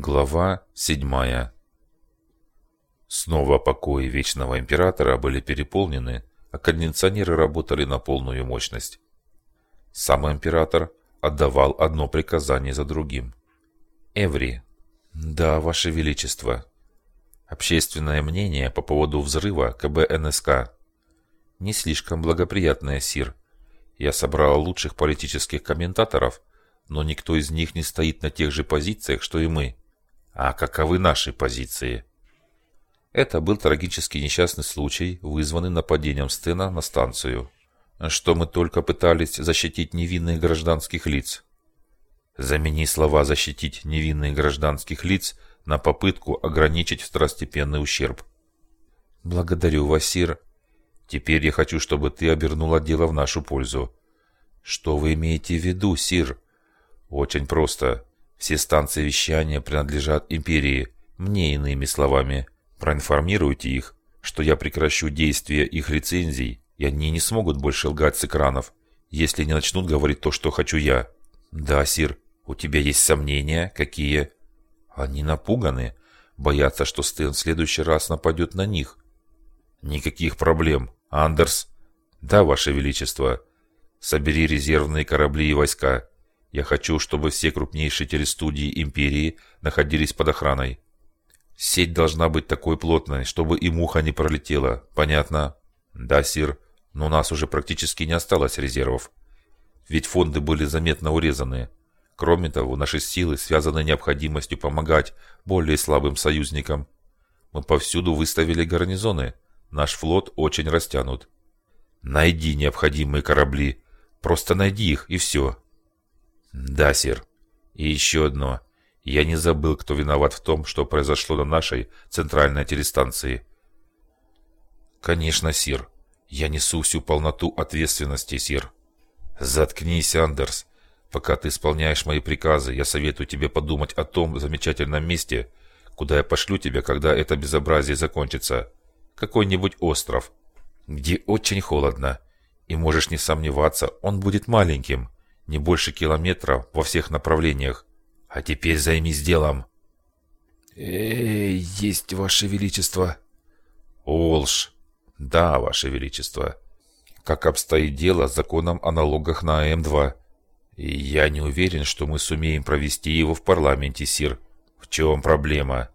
Глава 7 Снова покои Вечного Императора были переполнены, а кондиционеры работали на полную мощность. Сам Император отдавал одно приказание за другим. «Эври». «Да, Ваше Величество». Общественное мнение по поводу взрыва КБ НСК. Не слишком благоприятное, Сир. Я собрал лучших политических комментаторов, но никто из них не стоит на тех же позициях, что и мы. А каковы наши позиции? Это был трагический несчастный случай, вызванный нападением Стена на станцию. Что мы только пытались защитить невинных гражданских лиц. Замени слова «защитить невинных гражданских лиц» на попытку ограничить второстепенный ущерб. Благодарю вас, Сир. Теперь я хочу, чтобы ты обернула дело в нашу пользу. Что вы имеете в виду, Сир? Очень просто. Все станции вещания принадлежат империи. Мне иными словами. Проинформируйте их, что я прекращу действие их лицензий, и они не смогут больше лгать с экранов, если не начнут говорить то, что хочу я. Да, Сир, у тебя есть сомнения? Какие? Они напуганы, боятся, что Стэн в следующий раз нападет на них. Никаких проблем. Андерс? Да, Ваше Величество. Собери резервные корабли и войска. Я хочу, чтобы все крупнейшие телестудии Империи находились под охраной. Сеть должна быть такой плотной, чтобы и муха не пролетела. Понятно? Да, Сир. Но у нас уже практически не осталось резервов. Ведь фонды были заметно урезаны. Кроме того, наши силы связаны необходимостью помогать более слабым союзникам. Мы повсюду выставили гарнизоны. Наш флот очень растянут. Найди необходимые корабли. Просто найди их, и все. Да, сир. И еще одно. Я не забыл, кто виноват в том, что произошло на нашей центральной телестанции. Конечно, сир. Я несу всю полноту ответственности, сир. Заткнись, Андерс. Пока ты исполняешь мои приказы, я советую тебе подумать о том замечательном месте, куда я пошлю тебя, когда это безобразие закончится. Какой-нибудь остров, где очень холодно. И можешь не сомневаться, он будет маленьким, не больше километра во всех направлениях. А теперь займись делом. Эй, есть, Ваше Величество. Олш. Да, Ваше Величество. Как обстоит дело с законом о налогах на АМ-2? И я не уверен, что мы сумеем провести его в парламенте, Сир. В чем проблема?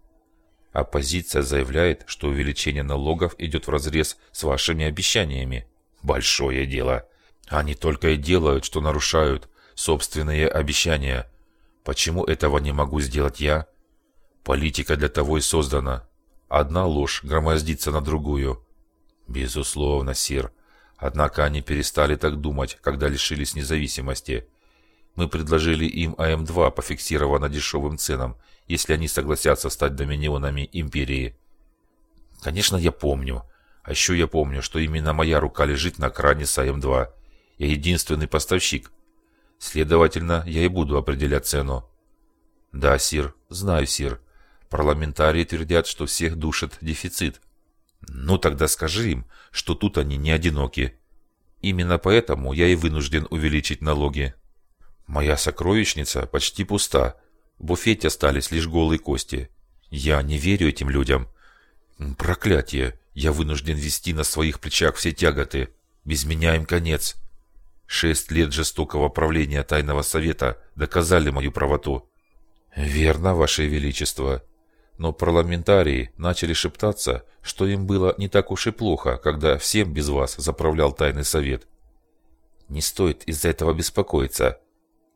Оппозиция заявляет, что увеличение налогов идет вразрез с вашими обещаниями. Большое дело. Они только и делают, что нарушают собственные обещания. Почему этого не могу сделать я? Политика для того и создана. Одна ложь громоздится на другую. Безусловно, сир. Однако они перестали так думать, когда лишились независимости. Мы предложили им АМ-2 по фиксированно дешевым ценам, если они согласятся стать доминионами империи. Конечно, я помню. А еще я помню, что именно моя рука лежит на кране с АМ-2. Я единственный поставщик. Следовательно, я и буду определять цену. Да, сир, знаю, сир. Парламентарии твердят, что всех душит дефицит. Ну тогда скажи им, что тут они не одиноки. Именно поэтому я и вынужден увеличить налоги. Моя сокровищница почти пуста. В буфете остались лишь голые кости. Я не верю этим людям. Проклятие! Я вынужден вести на своих плечах все тяготы. Без меня им конец. Шесть лет жестокого правления Тайного Совета доказали мою правоту. Верно, Ваше Величество. Но парламентарии начали шептаться, что им было не так уж и плохо, когда всем без вас заправлял Тайный Совет. Не стоит из-за этого беспокоиться.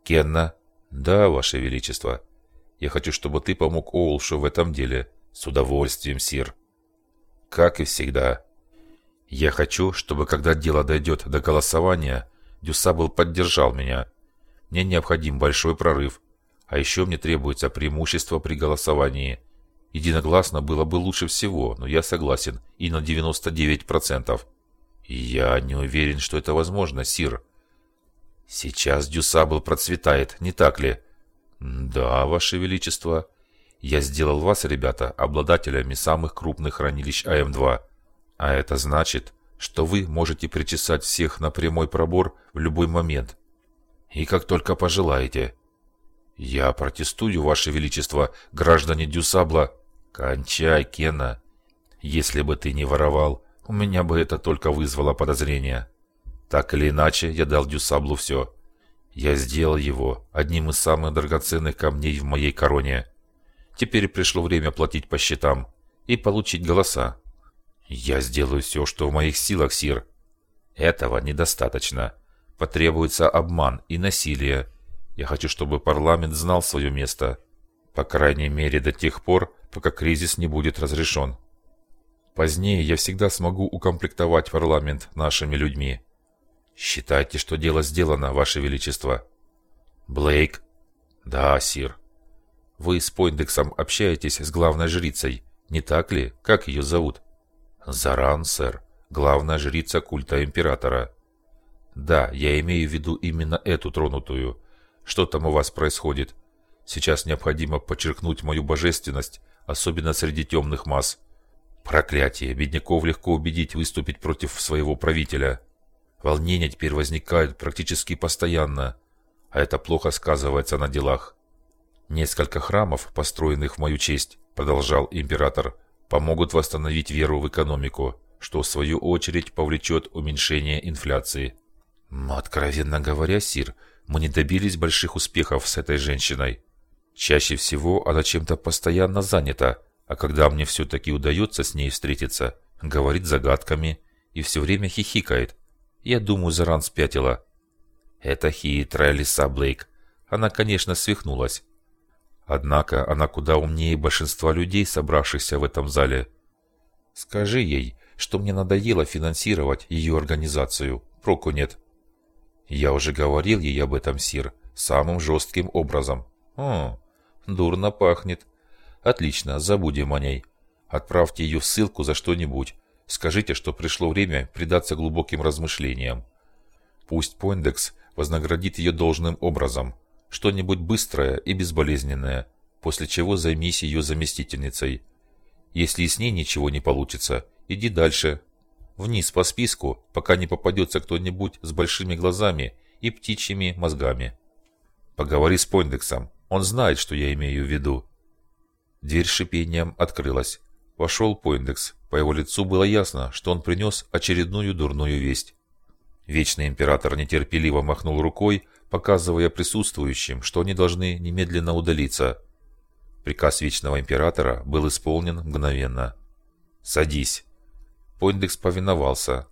Кенна? Да, Ваше Величество. Я хочу, чтобы ты помог Оулшу в этом деле. С удовольствием, Сир. Как и всегда. Я хочу, чтобы когда дело дойдет до голосования, Дюсабл поддержал меня. Мне необходим большой прорыв. А еще мне требуется преимущество при голосовании. Единогласно было бы лучше всего, но я согласен и на 99%. Я не уверен, что это возможно, Сир. Сейчас Дюсабл процветает, не так ли? Да, Ваше Величество. Я сделал вас, ребята, обладателями самых крупных хранилищ АМ-2. А это значит, что вы можете причесать всех на прямой пробор в любой момент. И как только пожелаете. «Я протестую, Ваше Величество, граждане Дюсабла!» «Кончай, Кена! Если бы ты не воровал, у меня бы это только вызвало подозрения. Так или иначе, я дал Дюсаблу все. Я сделал его одним из самых драгоценных камней в моей короне. Теперь пришло время платить по счетам и получить голоса. Я сделаю все, что в моих силах, Сир. Этого недостаточно. Потребуется обман и насилие. Я хочу, чтобы парламент знал свое место. По крайней мере, до тех пор, пока кризис не будет разрешен. Позднее я всегда смогу укомплектовать парламент нашими людьми. Считайте, что дело сделано, Ваше Величество. Блейк? Да, сир. Вы с Пойндексом общаетесь с главной жрицей, не так ли? Как ее зовут? Заран, сэр. Главная жрица культа Императора. Да, я имею в виду именно эту тронутую. Что там у вас происходит? Сейчас необходимо подчеркнуть мою божественность, особенно среди темных масс. Проклятие, бедняков легко убедить выступить против своего правителя. Волнения теперь возникают практически постоянно, а это плохо сказывается на делах. Несколько храмов, построенных в мою честь, продолжал император, помогут восстановить веру в экономику, что в свою очередь повлечет уменьшение инфляции. Откровенно говоря, Сир, мы не добились больших успехов с этой женщиной. Чаще всего она чем-то постоянно занята, а когда мне все-таки удается с ней встретиться, говорит загадками и все время хихикает. Я думаю, Заран спятила. Это хитрая лиса Блейк. Она, конечно, свихнулась. Однако она куда умнее большинства людей, собравшихся в этом зале. Скажи ей, что мне надоело финансировать ее организацию. Проку нет. Я уже говорил ей об этом, Сир, самым жестким образом. О, дурно пахнет. Отлично, забудем о ней. Отправьте ее ссылку за что-нибудь. Скажите, что пришло время предаться глубоким размышлениям. Пусть Пойндекс вознаградит ее должным образом. Что-нибудь быстрое и безболезненное, после чего займись ее заместительницей. Если и с ней ничего не получится, иди дальше. Вниз по списку, пока не попадется кто-нибудь с большими глазами и птичьими мозгами. Поговори с Пойндексом, он знает, что я имею в виду. Дверь шипением открылась. Вошел Пойндекс. По его лицу было ясно, что он принес очередную дурную весть. Вечный император нетерпеливо махнул рукой, показывая присутствующим, что они должны немедленно удалиться. Приказ Вечного Императора был исполнен мгновенно. «Садись». Пойндекс повиновался,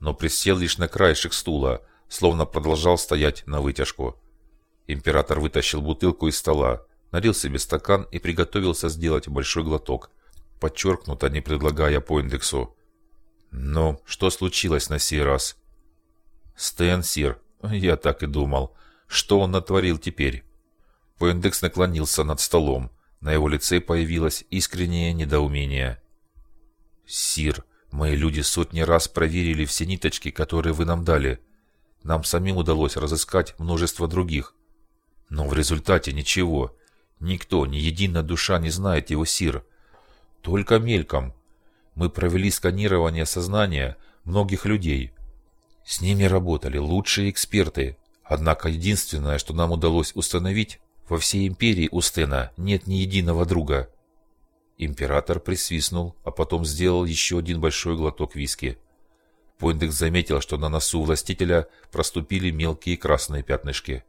но присел лишь на краешек стула, словно продолжал стоять на вытяжку. Император вытащил бутылку из стола, налил себе стакан и приготовился сделать большой глоток, подчеркнуто не предлагая по индексу. «Ну, что случилось на сей раз?» «Стэн, сир, я так и думал. Что он натворил теперь?» Поиндекс наклонился над столом. На его лице появилось искреннее недоумение. «Сир, мои люди сотни раз проверили все ниточки, которые вы нам дали. Нам самим удалось разыскать множество других. Но в результате ничего. Никто, ни единая душа не знает его сир. Только мельком. Мы провели сканирование сознания многих людей. С ними работали лучшие эксперты. Однако единственное, что нам удалось установить, во всей империи у Стена нет ни единого друга. Император присвистнул, а потом сделал еще один большой глоток виски. Пойндекс заметил, что на носу властителя проступили мелкие красные пятнышки.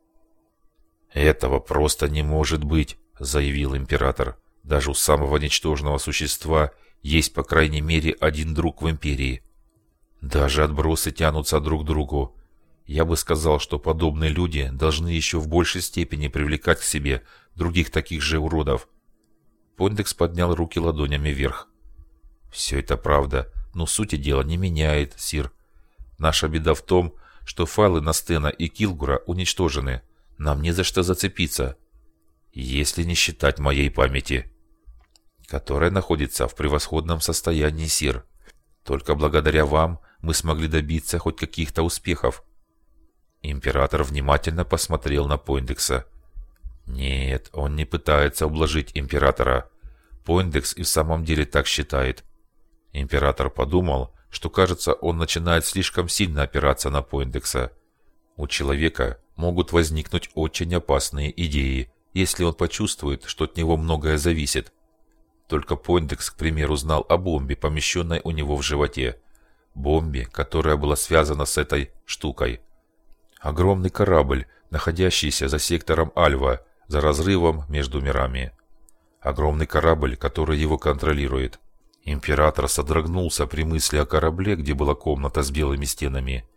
«Этого просто не может быть!» заявил император. Даже у самого ничтожного существа есть по крайней мере один друг в империи. Даже отбросы тянутся друг к другу. Я бы сказал, что подобные люди должны еще в большей степени привлекать к себе других таких же уродов. Пондекс поднял руки ладонями вверх. «Все это правда, но сути дела не меняет, Сир. Наша беда в том, что файлы на Стена и Килгура уничтожены. Нам не за что зацепиться если не считать моей памяти, которая находится в превосходном состоянии, Сир. Только благодаря вам мы смогли добиться хоть каких-то успехов. Император внимательно посмотрел на Пойндекса. Нет, он не пытается ублажить императора. Пойндекс и в самом деле так считает. Император подумал, что, кажется, он начинает слишком сильно опираться на Пойндекса. У человека могут возникнуть очень опасные идеи, если он почувствует, что от него многое зависит. Только Пойндекс, к примеру, знал о бомбе, помещенной у него в животе. Бомбе, которая была связана с этой штукой. Огромный корабль, находящийся за сектором Альва, за разрывом между мирами. Огромный корабль, который его контролирует. Император содрогнулся при мысли о корабле, где была комната с белыми стенами.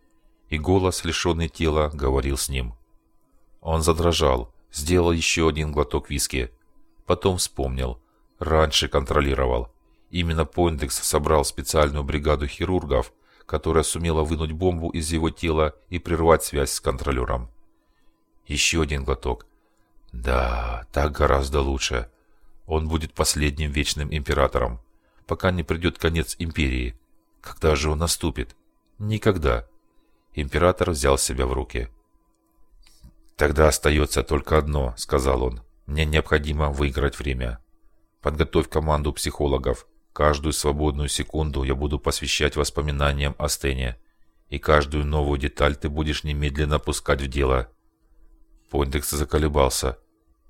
И голос, лишенный тела, говорил с ним. Он задрожал, сделал еще один глоток виски. Потом вспомнил. Раньше контролировал. Именно Пойндекс собрал специальную бригаду хирургов, которая сумела вынуть бомбу из его тела и прервать связь с контролером. Еще один глоток. Да, так гораздо лучше. Он будет последним вечным императором, пока не придет конец империи. Когда же он наступит? Никогда. Император взял себя в руки. «Тогда остается только одно», — сказал он. «Мне необходимо выиграть время. Подготовь команду психологов. Каждую свободную секунду я буду посвящать воспоминаниям о Стене. И каждую новую деталь ты будешь немедленно пускать в дело». Пойндекс заколебался.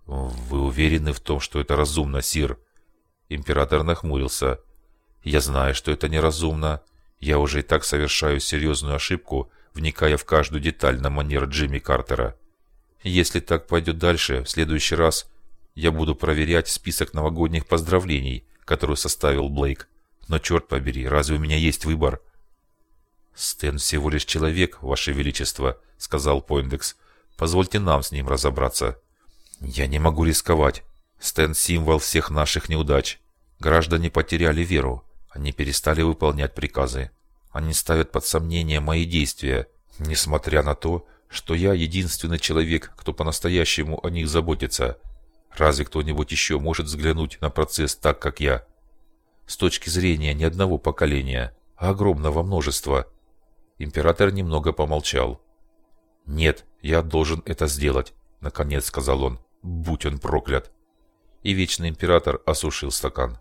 «Вы уверены в том, что это разумно, Сир?» Император нахмурился. «Я знаю, что это неразумно. Я уже и так совершаю серьезную ошибку, вникая в каждую деталь на манер Джимми Картера. Если так пойдет дальше, в следующий раз я буду проверять список новогодних поздравлений, который составил Блейк. Но черт побери, разве у меня есть выбор?» «Стэн всего лишь человек, Ваше Величество», — сказал Пойндекс. «Позвольте нам с ним разобраться». «Я не могу рисковать. Стэн — символ всех наших неудач. Граждане потеряли веру. Они перестали выполнять приказы. Они ставят под сомнение мои действия, несмотря на то, что я единственный человек, кто по-настоящему о них заботится. Разве кто-нибудь еще может взглянуть на процесс так, как я? С точки зрения не одного поколения, а огромного множества. Император немного помолчал. «Нет, я должен это сделать», — наконец сказал он. «Будь он проклят!» И Вечный Император осушил стакан.